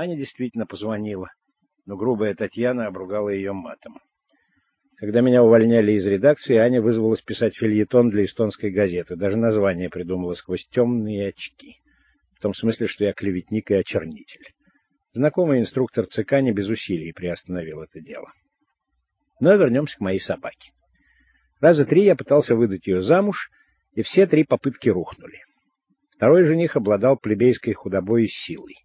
Аня действительно позвонила, но грубая Татьяна обругала ее матом. Когда меня увольняли из редакции, Аня вызвалась писать фильетон для эстонской газеты. Даже название придумала сквозь темные очки. В том смысле, что я клеветник и очернитель. Знакомый инструктор ЦК не без усилий приостановил это дело. Но вернемся к моей собаке. Раза три я пытался выдать ее замуж, и все три попытки рухнули. Второй жених обладал плебейской худобой и силой.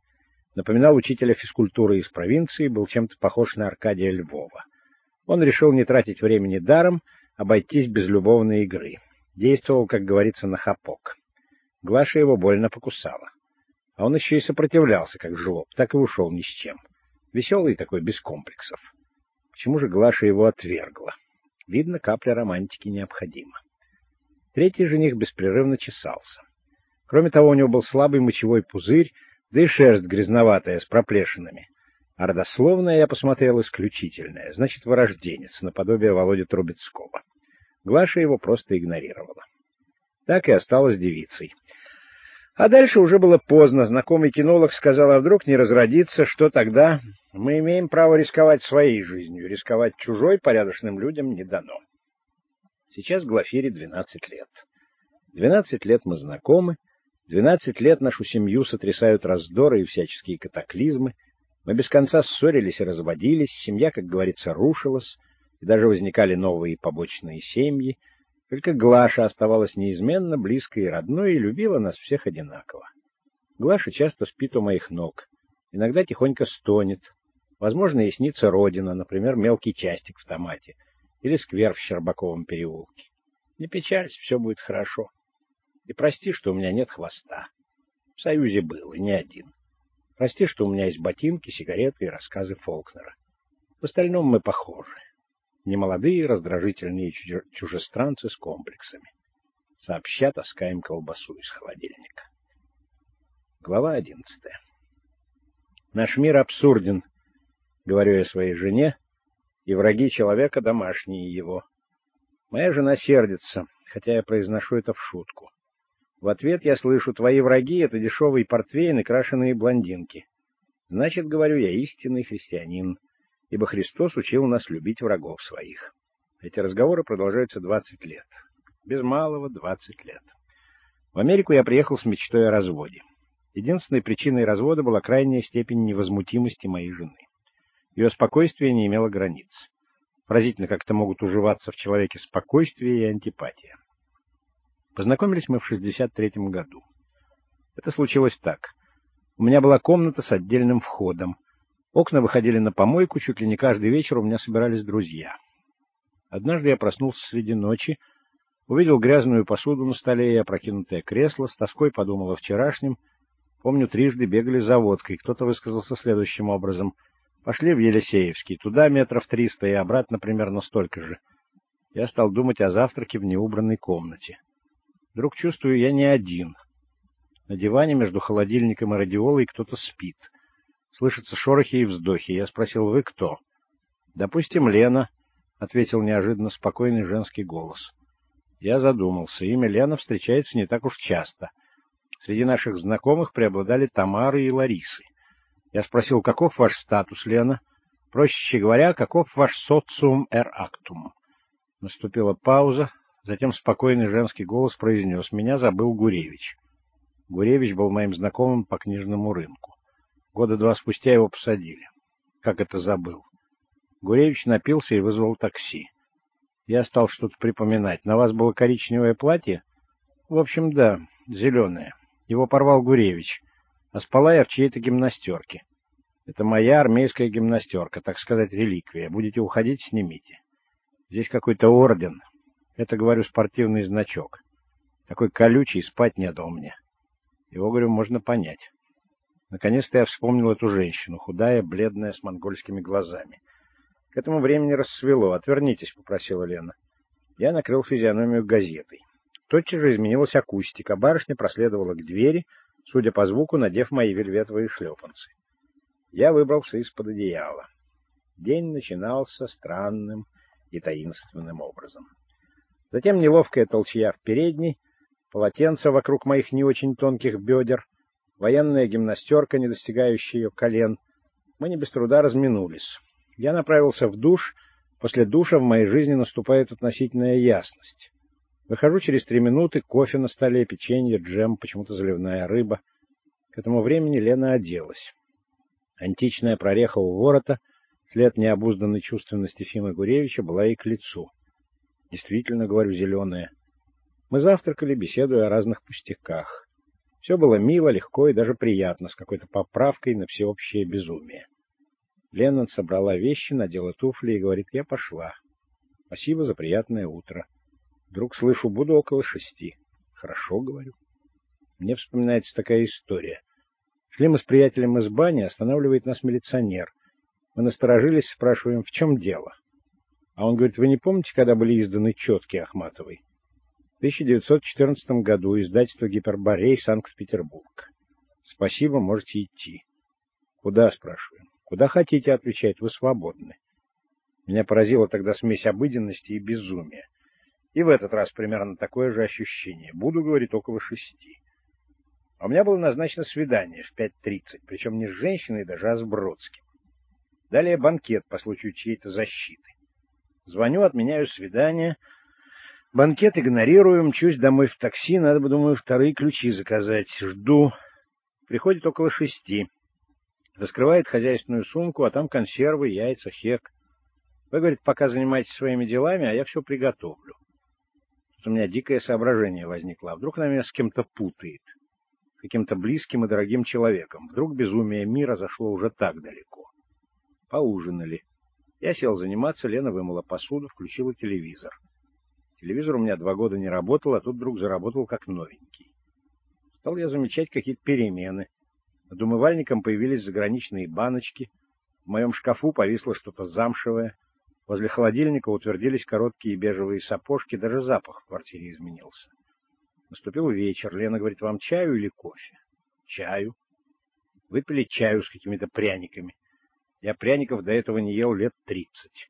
Напоминал учителя физкультуры из провинции, был чем-то похож на Аркадия Львова. Он решил не тратить времени даром, обойтись без любовной игры. Действовал, как говорится, на хапок. Глаша его больно покусала. А он еще и сопротивлялся, как жлоб, так и ушел ни с чем. Веселый такой, без комплексов. Почему же Глаша его отвергла? Видно, капля романтики необходима. Третий жених беспрерывно чесался. Кроме того, у него был слабый мочевой пузырь, да и шерсть грязноватая, с проплешинами. А родословная, я посмотрел, исключительная, значит, вырожденец, наподобие Володи Трубецкого. Глаша его просто игнорировала. Так и осталась девицей. А дальше уже было поздно. Знакомый кинолог сказал, а вдруг не разродится, что тогда? Мы имеем право рисковать своей жизнью, рисковать чужой порядочным людям не дано. Сейчас Глафире 12 лет. 12 лет мы знакомы, 12 лет нашу семью сотрясают раздоры и всяческие катаклизмы, мы без конца ссорились и разводились, семья, как говорится, рушилась, и даже возникали новые побочные семьи. Только Глаша оставалась неизменно близкой и родной и любила нас всех одинаково. Глаша часто спит у моих ног, иногда тихонько стонет. Возможно, ей снится родина, например, мелкий частик в томате или сквер в Щербаковом переулке. Не печалься, все будет хорошо. И прости, что у меня нет хвоста. В Союзе был, и не один. Прости, что у меня есть ботинки, сигареты и рассказы Фолкнера. В остальном мы похожи. Немолодые, раздражительные чужестранцы с комплексами. Сообща таскаем колбасу из холодильника. Глава одиннадцатая. Наш мир абсурден, говорю я своей жене, и враги человека домашние его. Моя жена сердится, хотя я произношу это в шутку. В ответ я слышу, твои враги — это дешевый портвейн и крашеные блондинки. Значит, говорю я, истинный христианин, ибо Христос учил нас любить врагов своих. Эти разговоры продолжаются 20 лет. Без малого 20 лет. В Америку я приехал с мечтой о разводе. Единственной причиной развода была крайняя степень невозмутимости моей жены. Ее спокойствие не имело границ. Поразительно, как это могут уживаться в человеке спокойствие и антипатия. Познакомились мы в 63-м году. Это случилось так. У меня была комната с отдельным входом. Окна выходили на помойку, чуть ли не каждый вечер у меня собирались друзья. Однажды я проснулся среди ночи, увидел грязную посуду на столе и опрокинутое кресло, с тоской подумал о вчерашнем. Помню, трижды бегали за водкой. Кто-то высказался следующим образом. Пошли в Елисеевский, туда метров триста и обратно примерно столько же. Я стал думать о завтраке в неубранной комнате. Вдруг чувствую, я не один. На диване между холодильником и радиолой кто-то спит. Слышатся шорохи и вздохи. Я спросил, вы кто? Допустим, Лена, — ответил неожиданно спокойный женский голос. Я задумался. Имя Лена встречается не так уж часто. Среди наших знакомых преобладали Тамары и Ларисы. Я спросил, каков ваш статус, Лена? Проще говоря, каков ваш социум эр актум? Наступила пауза. Затем спокойный женский голос произнес «Меня забыл Гуревич». Гуревич был моим знакомым по книжному рынку. Года два спустя его посадили. Как это забыл? Гуревич напился и вызвал такси. Я стал что-то припоминать. На вас было коричневое платье? В общем, да, зеленое. Его порвал Гуревич. А спала я в чьей-то гимнастерке. Это моя армейская гимнастерка, так сказать, реликвия. Будете уходить, снимите. Здесь какой-то орден, это, говорю, спортивный значок. Такой колючий, спать не дал мне. Его, говорю, можно понять. Наконец-то я вспомнил эту женщину, худая, бледная, с монгольскими глазами. К этому времени рассвело. «Отвернитесь», — попросила Лена. Я накрыл физиономию газетой. Тотчас же изменилась акустика. Барышня проследовала к двери, судя по звуку, надев мои вельветовые шлепанцы. Я выбрался из-под одеяла. День начинался странным и таинственным образом. Затем неловкая толчья в передней, полотенце вокруг моих не очень тонких бедер, военная гимнастерка, не достигающая ее колен — Мы не без труда разминулись. Я направился в душ. После душа в моей жизни наступает относительная ясность. Выхожу через три минуты, кофе на столе, печенье, джем, почему-то заливная рыба. К этому времени Лена оделась. Античная прореха у ворота, след необузданной чувственности Фимы Гуревича, была ей к лицу. Действительно, говорю, зеленая. Мы завтракали, беседуя о разных пустяках. Все было мило, легко и даже приятно, с какой-то поправкой на всеобщее безумие. Леннон собрала вещи, надела туфли и говорит, я пошла. Спасибо за приятное утро. Вдруг слышу, буду около шести. Хорошо, говорю. Мне вспоминается такая история. Шли мы с приятелем из бани, останавливает нас милиционер. Мы насторожились, спрашиваем, в чем дело. А он говорит, вы не помните, когда были изданы четки Ахматовой? В 1914 году издательство «Гиперборей», Санкт-Петербург. Спасибо, можете идти. Куда, спрашиваем. Куда хотите, отвечает, вы свободны. Меня поразила тогда смесь обыденности и безумия. И в этот раз примерно такое же ощущение. Буду, говорит, около шести. А у меня было назначено свидание в 5.30, причем не с женщиной даже, а с Бродским. Далее банкет по случаю чьей-то защиты. Звоню, отменяю свидание. Банкет игнорирую, мчусь домой в такси, надо бы, думаю, вторые ключи заказать. Жду. Приходит около шести. Раскрывает хозяйственную сумку, а там консервы, яйца, хек. Вы, говорит, пока занимайтесь своими делами, а я все приготовлю у меня дикое соображение возникло. А вдруг она меня с кем-то путает? Каким-то близким и дорогим человеком. Вдруг безумие мира зашло уже так далеко. Поужинали. Я сел заниматься, Лена вымыла посуду, включила телевизор. Телевизор у меня два года не работал, а тут вдруг заработал как новенький. Стал я замечать какие-то перемены. Над умывальником появились заграничные баночки. В моем шкафу повисло что-то замшевое. Возле холодильника утвердились короткие бежевые сапожки, даже запах в квартире изменился. Наступил вечер. Лена говорит, вам чаю или кофе? Чаю. Выпили чаю с какими-то пряниками. Я пряников до этого не ел лет тридцать.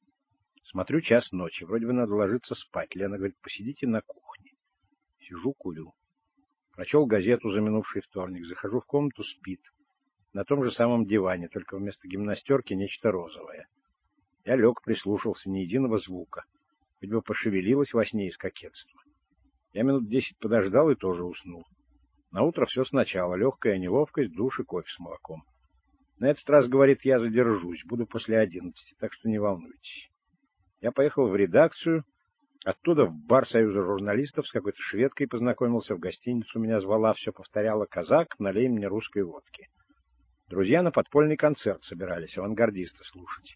Смотрю, час ночи. Вроде бы надо ложиться спать. Лена говорит, посидите на кухне. Сижу, курю. Прочел газету за минувший вторник. Захожу в комнату, спит. На том же самом диване, только вместо гимнастерки нечто розовое. Я лег, прислушался, ни единого звука. Хоть бы пошевелилась во сне из кокетства. Я минут десять подождал и тоже уснул. На утро все сначала. Легкая неловкость, душ и кофе с молоком. На этот раз, говорит, я задержусь. Буду после одиннадцати, так что не волнуйтесь. Я поехал в редакцию. Оттуда в бар Союза журналистов с какой-то шведкой познакомился. В гостиницу меня звала, все повторяла. «Казак, налей мне русской водки». Друзья на подпольный концерт собирались, авангардисты слушать.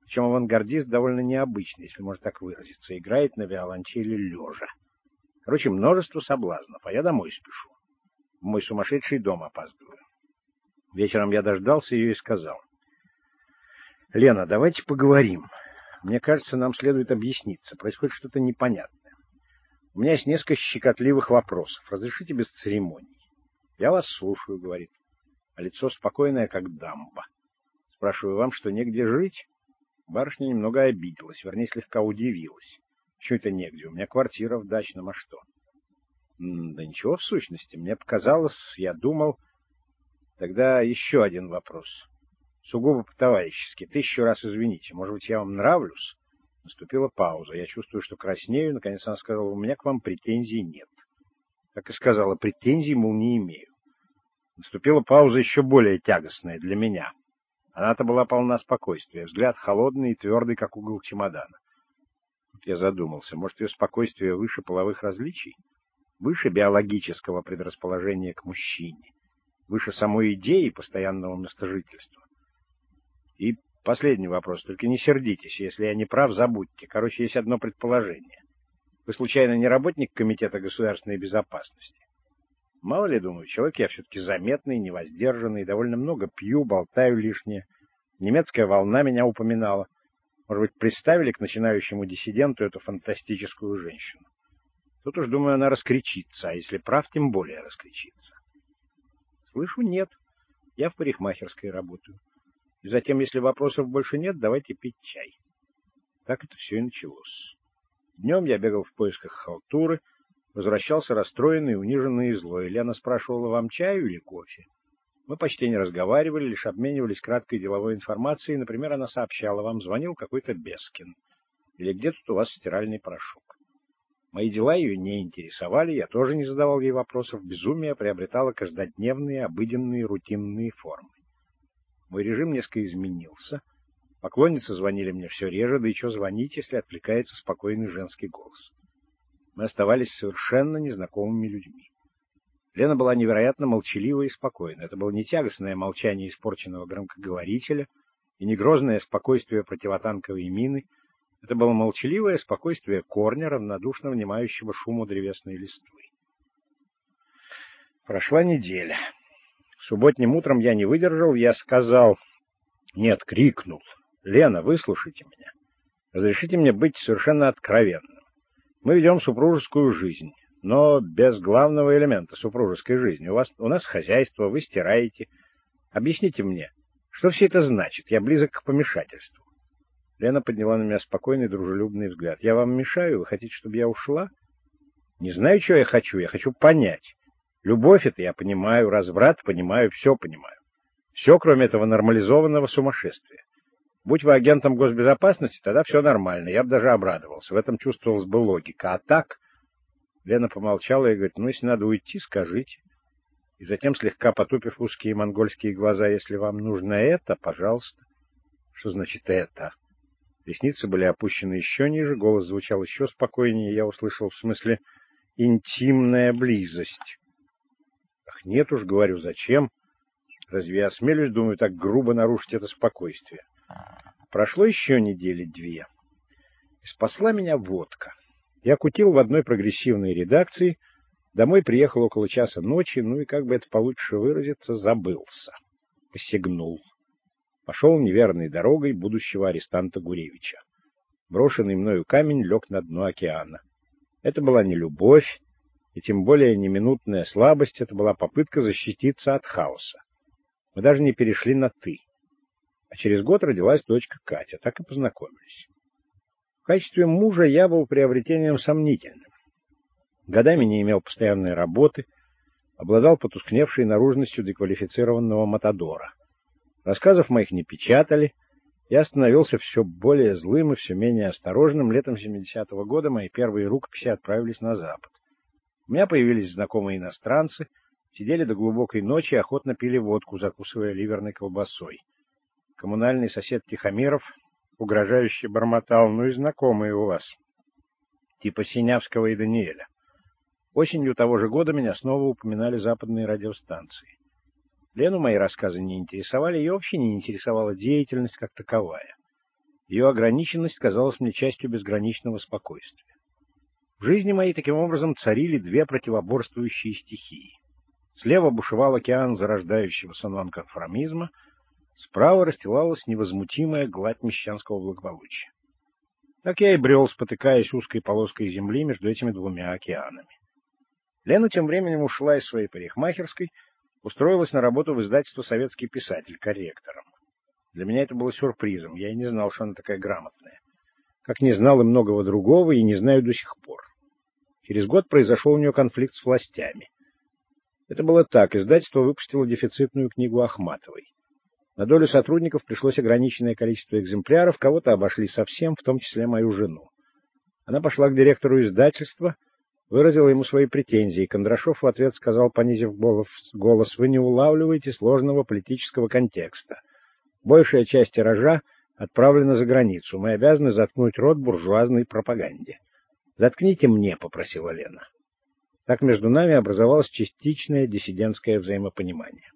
Причем авангардист довольно необычный, если можно так выразиться. Играет на виолончели лежа. Короче, множество соблазнов, а я домой спешу. В мой сумасшедший дом опаздываю. Вечером я дождался ее и сказал. «Лена, давайте поговорим. Мне кажется, нам следует объясниться. Происходит что-то непонятное. У меня есть несколько щекотливых вопросов. Разрешите без церемоний?» «Я вас слушаю», — говорит. А лицо спокойное, как дамба. Спрашиваю, вам что, негде жить? Барышня немного обиделась, вернее, слегка удивилась. Что это негде? У меня квартира в дачном, а что? Да ничего, в сущности. Мне показалось, я думал... Тогда еще один вопрос. Сугубо по-товарищески. Тысячу раз извините. Может быть, я вам нравлюсь? Наступила пауза. Я чувствую, что краснею. Наконец она сказала, у меня к вам претензий нет. Так и сказала, претензий, мол, не имею. Наступила пауза еще более тягостная для меня. Она-то была полна спокойствия, взгляд холодный и твердый, как угол чемодана. Тут я задумался, может, ее спокойствие выше половых различий? Выше биологического предрасположения к мужчине? Выше самой идеи постоянного местожительства? И последний вопрос, только не сердитесь, если я не прав, забудьте. Короче, есть одно предположение. Вы, случайно, не работник Комитета государственной безопасности? Мало ли, думаю, человек я все-таки заметный, невоздержанный, довольно много пью, болтаю лишнее. Немецкая волна меня упоминала. Может быть, представили к начинающему диссиденту эту фантастическую женщину. Тут уж, думаю, она раскричится, а если прав, тем более раскричится. Слышу, нет. Я в парикмахерской работаю. И затем, если вопросов больше нет, давайте пить чай. Так это все и началось. Днем я бегал в поисках халтуры, Возвращался расстроенный, униженный и злой. Лена спрашивала, вам чаю или кофе? Мы почти не разговаривали, лишь обменивались краткой деловой информацией. Например, она сообщала, вам звонил какой-то Бескин. Или где тут у вас стиральный порошок. Мои дела ее не интересовали, я тоже не задавал ей вопросов. Безумие приобретало каждодневные, обыденные, рутинные формы. Мой режим несколько изменился. Поклонницы звонили мне все реже, да еще звонить, если отвлекается спокойный женский голос. Мы оставались совершенно незнакомыми людьми. Лена была невероятно молчалива и спокойна. Это было не тягостное молчание испорченного громкоговорителя и не грозное спокойствие противотанковой мины. Это было молчаливое спокойствие корня, равнодушно внимающего шуму древесной листвы. Прошла неделя. Субботним утром я не выдержал, я сказал... Нет, крикнул. «Лена, выслушайте меня. Разрешите мне быть совершенно откровенным. Мы ведем супружескую жизнь но без главного элемента супружеской жизни. У вас у нас хозяйство, вы стираете. Объясните мне, что все это значит? Я близок к помешательству. Лена подняла на меня спокойный, дружелюбный взгляд. Я вам мешаю? Вы хотите, чтобы я ушла? Не знаю, что я хочу. Я хочу понять. Любовь это я понимаю, разврат понимаю, все понимаю. Все, кроме этого нормализованного сумасшествия. Будь вы агентом госбезопасности, тогда все нормально. Я бы даже обрадовался. В этом чувствовалась бы логика. А так... Лена помолчала и говорит, ну, если надо уйти, скажите. И затем, слегка потупив узкие монгольские глаза, если вам нужно это, пожалуйста. Что значит это? Ресницы были опущены еще ниже, голос звучал еще спокойнее, я услышал в смысле интимная близость. Ах, нет уж, говорю, зачем? Разве я осмелюсь, думаю, так грубо нарушить это спокойствие? Прошло еще недели две. И спасла меня водка. Я кутил в одной прогрессивной редакции, домой приехал около часа ночи, ну и, как бы это получше выразиться, забылся. Посягнул. Пошел неверной дорогой будущего арестанта Гуревича. Брошенный мною камень лег на дно океана. Это была не любовь, и тем более не минутная слабость, это была попытка защититься от хаоса. Мы даже не перешли на «ты». А через год родилась дочка Катя, так и познакомились. В качестве мужа я был приобретением сомнительным. Годами не имел постоянной работы, обладал потускневшей наружностью деквалифицированного матадора. Рассказов моих не печатали, я становился все более злым и все менее осторожным. Летом 70-го года мои первые рукописи отправились на Запад. У меня появились знакомые иностранцы, сидели до глубокой ночи и охотно пили водку, закусывая ливерной колбасой. Коммунальный сосед Тихомиров угрожающе бормотал, ну и знакомые у вас, типа Синявского и Даниэля. Осенью того же года меня снова упоминали западные радиостанции. Лену мои рассказы не интересовали, ее вообще не интересовала деятельность как таковая. Ее ограниченность казалась мне частью безграничного спокойствия. В жизни моей таким образом царили две противоборствующие стихии. Слева бушевал океан зарождающегося нонконформизма — Справа расстилалась невозмутимая гладь мещанского благополучия. Так я и брел, спотыкаясь узкой полоской земли между этими двумя океанами. Лена тем временем ушла из своей парикмахерской, устроилась на работу в издательство «Советский писатель» корректором. Для меня это было сюрпризом, я и не знал, что она такая грамотная. Как не знал и многого другого, и не знаю до сих пор. Через год произошел у нее конфликт с властями. Это было так, издательство выпустило дефицитную книгу Ахматовой. На долю сотрудников пришлось ограниченное количество экземпляров, кого-то обошли совсем, в том числе мою жену. Она пошла к директору издательства, выразила ему свои претензии. Кондрашов в ответ сказал, понизив голос, «Вы не улавливаете сложного политического контекста. Большая часть тиража отправлена за границу. Мы обязаны заткнуть рот буржуазной пропаганде». «Заткните мне», — попросила Лена. Так между нами образовалось частичное диссидентское взаимопонимание.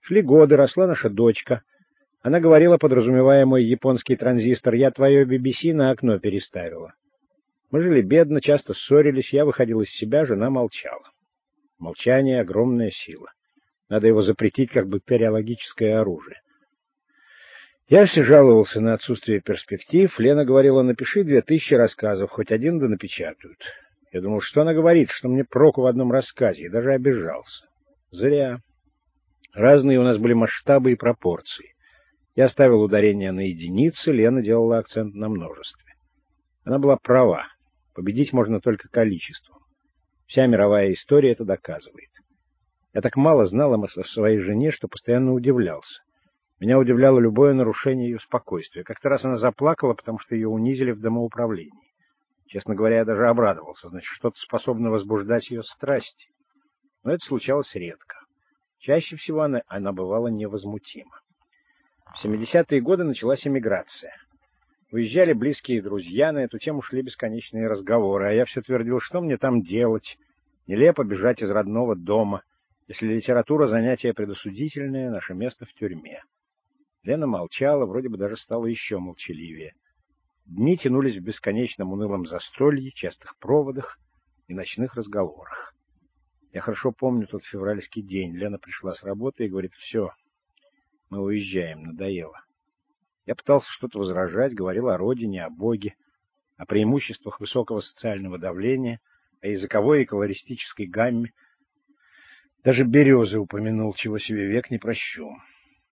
Шли годы, росла наша дочка. Она говорила, подразумевая мой японский транзистор, «Я твое BBC на окно переставила». Мы жили бедно, часто ссорились, я выходил из себя, жена молчала. Молчание — огромная сила. Надо его запретить, как бактериологическое оружие. Я все жаловался на отсутствие перспектив. Лена говорила, напиши две тысячи рассказов, хоть один да напечатают. Я думал, что она говорит, что мне проку в одном рассказе, и даже обижался. Зря. Разные у нас были масштабы и пропорции. Я ставил ударение на единицы, Лена делала акцент на множестве. Она была права. Победить можно только количеством. Вся мировая история это доказывает. Я так мало знал о своей жене, что постоянно удивлялся. Меня удивляло любое нарушение ее спокойствия. Как-то раз она заплакала, потому что ее унизили в домоуправлении. Честно говоря, я даже обрадовался. Значит, что-то способно возбуждать ее страсть. Но это случалось редко. Чаще всего она, она бывала невозмутима. В 70-е годы началась эмиграция. Уезжали близкие друзья, на эту тему шли бесконечные разговоры, а я все твердил, что мне там делать. Нелепо бежать из родного дома. Если литература занятие предосудительное, наше место в тюрьме. Лена молчала, вроде бы даже стала еще молчаливее. Дни тянулись в бесконечном унылом застолье, частых проводах и ночных разговорах. Я хорошо помню тот февральский день. Лена пришла с работы и говорит, все, мы уезжаем, надоело. Я пытался что-то возражать, говорил о родине, о Боге, о преимуществах высокого социального давления, о языковой и колористической гамме. Даже березы упомянул, чего себе век не прощу.